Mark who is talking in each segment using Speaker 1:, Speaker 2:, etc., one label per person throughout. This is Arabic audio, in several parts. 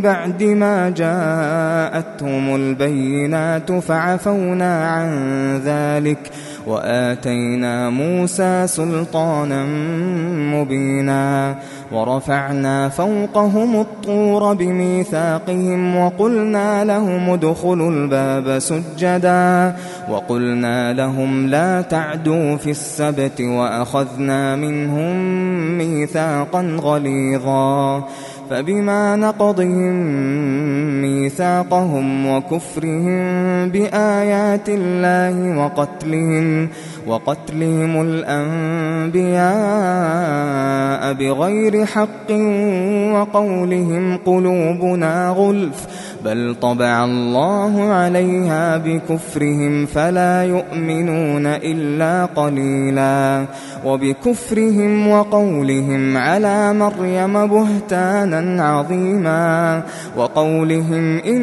Speaker 1: بعد ما جاءتهم البينات فعفونا عن ذلك وآتينا موسى سلطانا مبينا ورفعنا فوقهم الطور بميثاقهم وقلنا لهم ادخلوا الباب سجدا وقلنا لهم لا تعدوا في السبت وأخذنا منهم ميثاقا غليظا فبما نقضهم ميثاقهم وكفرهم بآيات الله وقتلهم وقتلهم الأنبياء بغير حق وقولهم قلوبنا غلف بل طبع الله عليها بكفرهم فلا يؤمنون إلا قليلا وبكفرهم وقولهم على مريم بهتانا عظيما وقولهم إن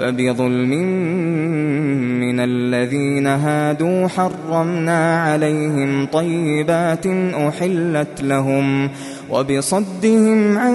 Speaker 1: فبظلم من الذين هادوا حرمنا عليهم طيبات أحلت لهم وبصدهم عن